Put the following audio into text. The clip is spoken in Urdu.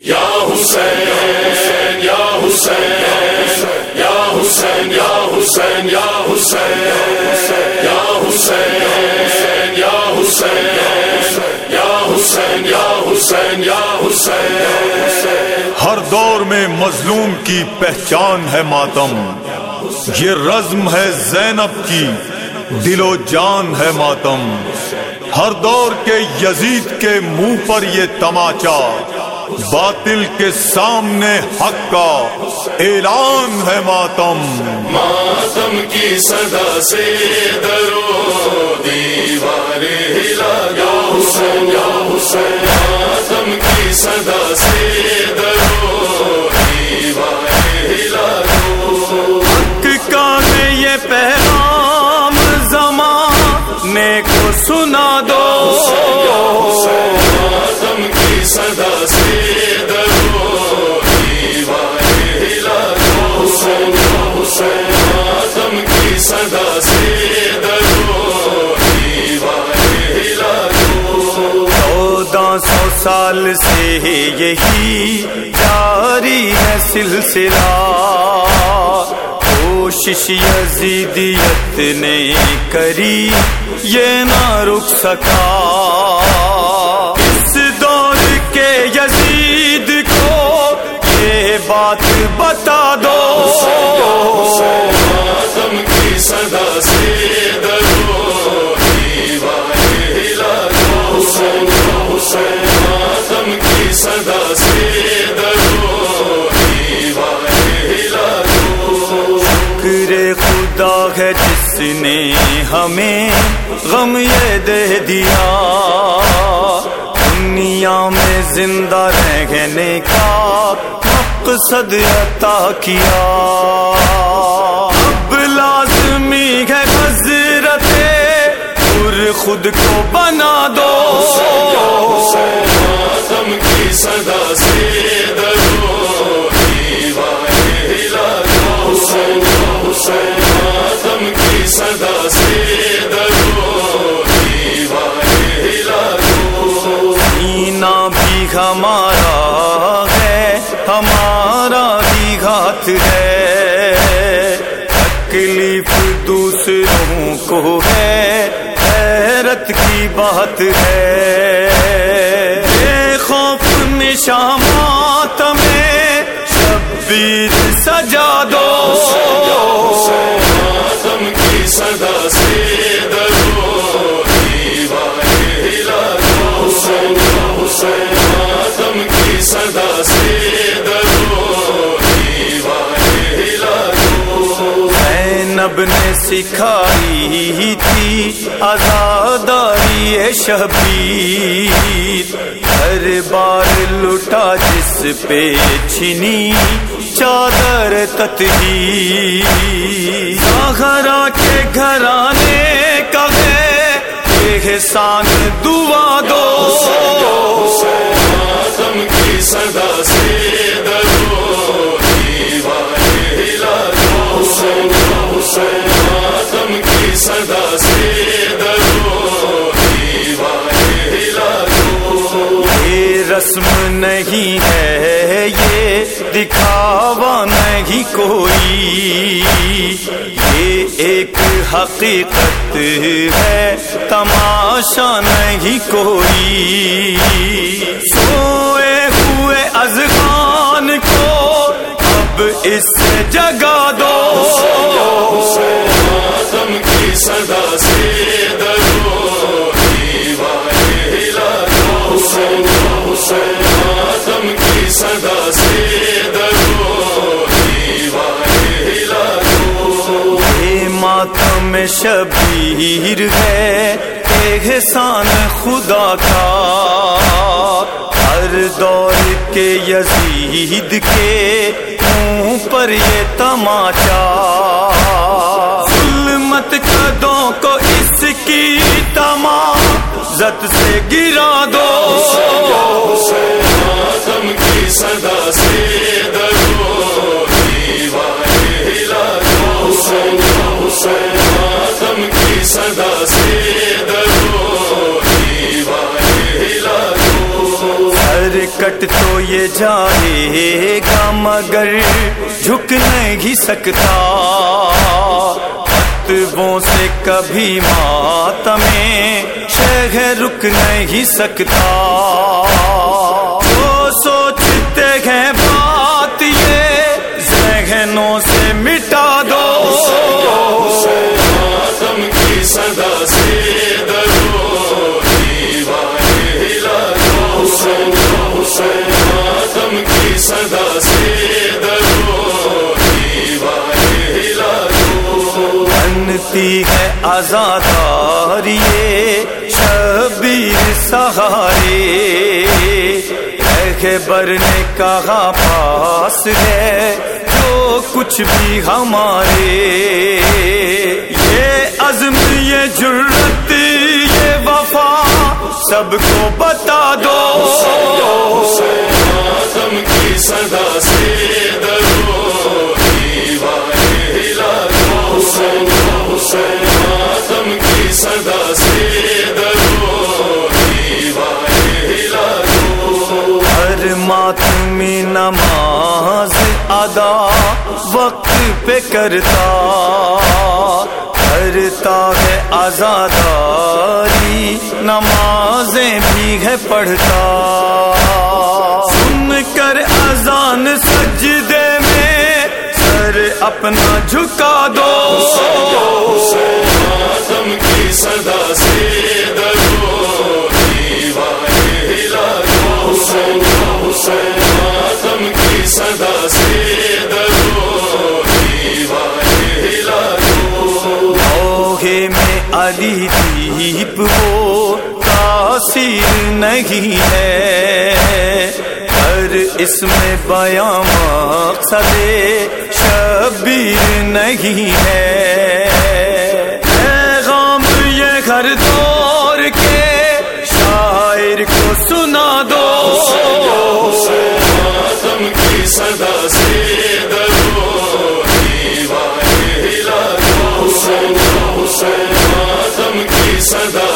یا حسین یا حسین یا حسین یا حسین یا حسین یا حسین یا حسین یا حسین یا حسین یا حسین۔ ہر دور میں مظلوم کی پہچان ہے ماتم۔ یہ رزم ہے زینب کی، دل و جان ہے ماتم۔ ہر دور کے یزید کے منہ پر یہ تماچا۔ باطل کے سامنے حق کا اعلان ہے ماتم۔ ماتم کی صدا سے درو دیوار ہلا، یا حسین یا حسین۔ ماتم کی صدا سے درو سال سے یہی جاری ہے سلسلہ۔ کوشش یزیدیت نے کری یہ نہ رک سکا۔ اس دور کے یزید کو یہ بات بتا ہمیں غم یہ دے دیا۔ دنیا میں زندہ رہنے کا مقصد عطا کیا۔ اب لازمی ہے حضرت اور خود کو بنا دو۔ ہمارا ہے ہمارا بھی گھات ہے۔ تکلیف دوسروں کو ہے حیرت کی بات ہے۔ نے سکھائی تھی آزاداری شبیر ہر بار لٹا جس پہ چھنی چادر تتہی ساغرا کے گھرانے کا ہے احسان دعا دو۔ رسم نہیں ہے یہ دکھاوا نہیں کوئی۔ یہ ایک حقیقت ہے، تماشا نہیں کوئی۔ سوئے ہوئے ازغان کو اب اس سے ماتم شبیر ہے احسان خدا کا۔ ہر دور کے یزید کے منہ پر یہ تماچا۔ ظلمت قدوں کو اس کی تمام زت سے گرا دو۔ ماتم کی صدا سے درو وقت کٹ تو یہ جائے گا، مگر جھک نہیں سکتا۔ وہ سے کبھی مات میں شہر رک نہیں سکتا۔ ہے شبیر سہارے۔ خبر نے کہا، پاس ہے جو کچھ بھی ہمارے۔ یہ عزم، یہ جرت یہ وفا سب کو بتا وقت پہ کرتا کرتا ہے آزاداری، نمازیں بھی ہے پڑھتا۔ سن کر اذان سجدے میں سر اپنا جھکا دو۔ کی صدا علی دیپ وہ تاثیر نہیں ہے ہر اس میں بیاں مقصد شبیر نہیں ہے پیغام یہ گھر دور کے شاعر کو سنا دو ماتم صدا سے صدا